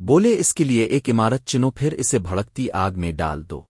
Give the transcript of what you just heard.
بولے اس کے لیے ایک عمارت چنو پھر اسے بھڑکتی آگ میں ڈال دو۔